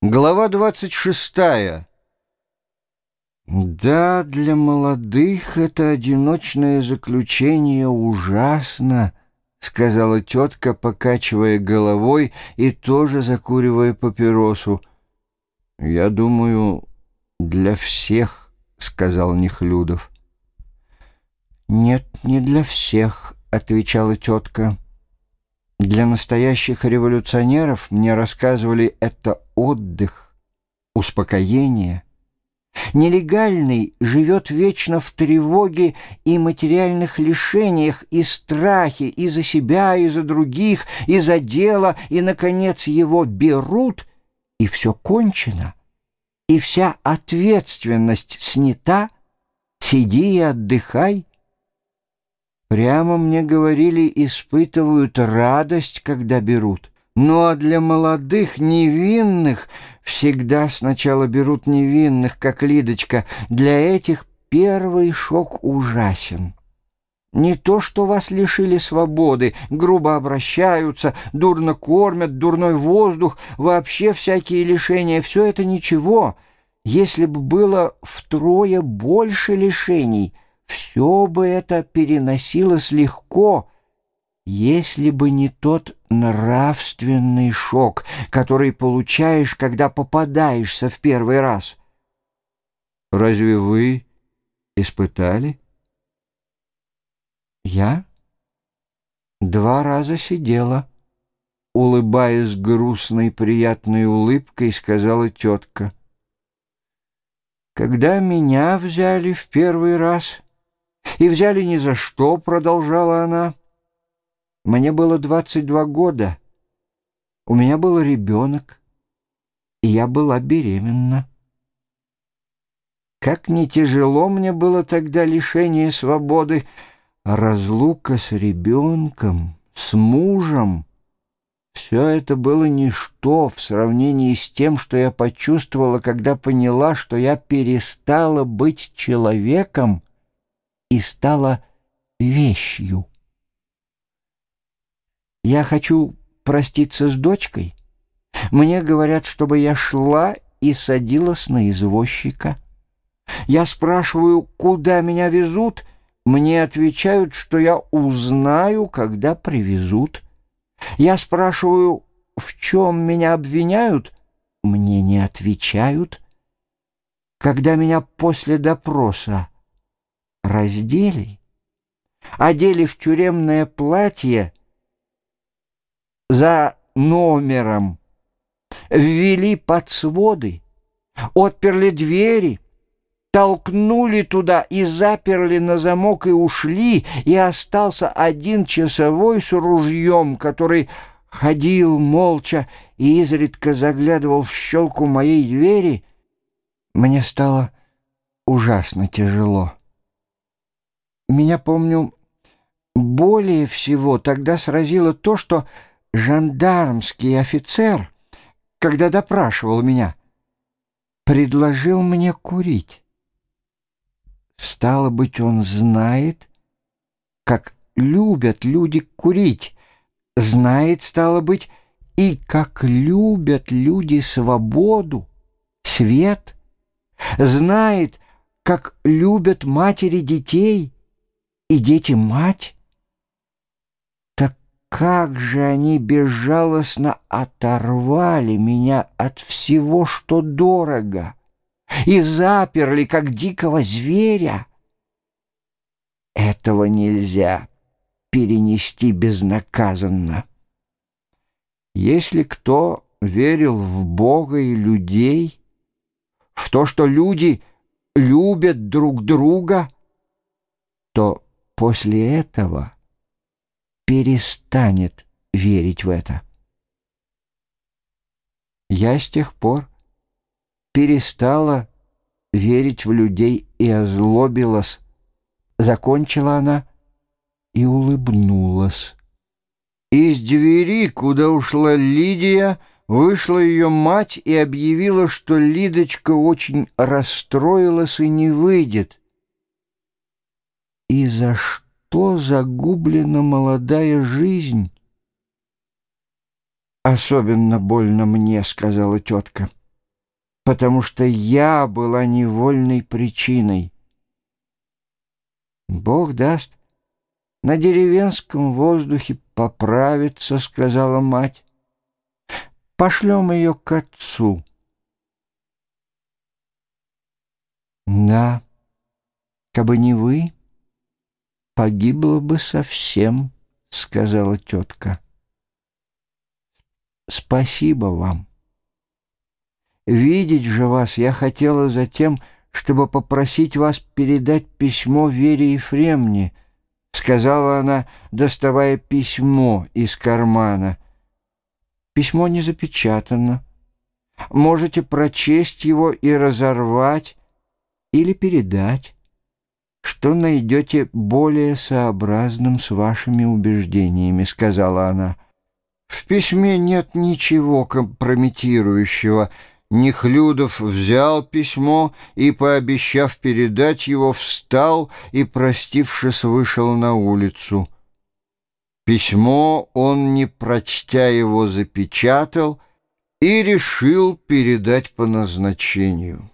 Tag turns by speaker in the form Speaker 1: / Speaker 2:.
Speaker 1: Глава 26. Да, для молодых это одиночное заключение ужасно, сказала тетка, покачивая головой и тоже закуривая папиросу. Я думаю, для всех, сказал Нехлюдов. Нет, не для всех, отвечала тетка. Для настоящих революционеров мне рассказывали это отдых, успокоение. Нелегальный живет вечно в тревоге и материальных лишениях, и страхе, и за себя, и за других, и за дело, и, наконец, его берут, и все кончено, и вся ответственность снята, сиди и отдыхай, Прямо мне говорили, испытывают радость, когда берут. Ну а для молодых, невинных, всегда сначала берут невинных, как Лидочка. Для этих первый шок ужасен. Не то, что вас лишили свободы, грубо обращаются, дурно кормят, дурной воздух, вообще всякие лишения, все это ничего. Если бы было втрое больше лишений — все бы это переносилось легко, если бы не тот нравственный шок, который получаешь, когда попадаешься в первый раз. Разве вы испытали? Я два раза сидела, улыбаясь грустной приятной улыбкой, сказала тетка. Когда меня взяли в первый раз... И взяли ни за что, продолжала она. Мне было 22 года. У меня был ребенок, и я была беременна. Как не тяжело мне было тогда лишение свободы, разлука с ребенком, с мужем. Все это было ничто в сравнении с тем, что я почувствовала, когда поняла, что я перестала быть человеком, и стала вещью. Я хочу проститься с дочкой. Мне говорят, чтобы я шла и садилась на извозчика. Я спрашиваю, куда меня везут. Мне отвечают, что я узнаю, когда привезут. Я спрашиваю, в чем меня обвиняют. Мне не отвечают. Когда меня после допроса раздели, одели в тюремное платье за номером, ввели под своды, отперли двери, толкнули туда и заперли на замок и ушли, и остался один часовой с ружьем, который ходил молча и изредка заглядывал в щелку моей двери, мне стало ужасно тяжело. Меня, помню, более всего тогда сразило то, что жандармский офицер, когда допрашивал меня, предложил мне курить. Стало быть, он знает, как любят люди курить, знает, стало быть, и как любят люди свободу, свет, знает, как любят матери детей — и дети мать. Как же они безжалостно оторвали меня от всего, что дорого, и заперли, как дикого зверя. Этого нельзя перенести безнаказанно. Если кто верил в Бога и людей, в то, что люди любят друг друга, то после этого перестанет верить в это. Я с тех пор перестала верить в людей и озлобилась. Закончила она и улыбнулась. Из двери, куда ушла Лидия, вышла ее мать и объявила, что Лидочка очень расстроилась и не выйдет. И за что загублена молодая жизнь? Особенно больно мне, сказала тетка. потому что я была невольной причиной. Бог даст, на деревенском воздухе поправится, сказала мать. Пошлем ее к отцу. Да, кабы не вы, погибла бы совсем, сказала тетка. Спасибо вам. Видеть же вас я хотела затем, чтобы попросить вас передать письмо Вере Ефремне, сказала она, доставая письмо из кармана. Письмо не запечатано. Можете прочесть его и разорвать, или передать, что найдете более сообразным с вашими убеждениями, сказала она. В письме нет ничего компрометирующего. Нехлюдов взял письмо и, пообещав передать его, встал и, простившись, вышел на улицу. Письмо он, не прочтя его, запечатал и решил передать по назначению.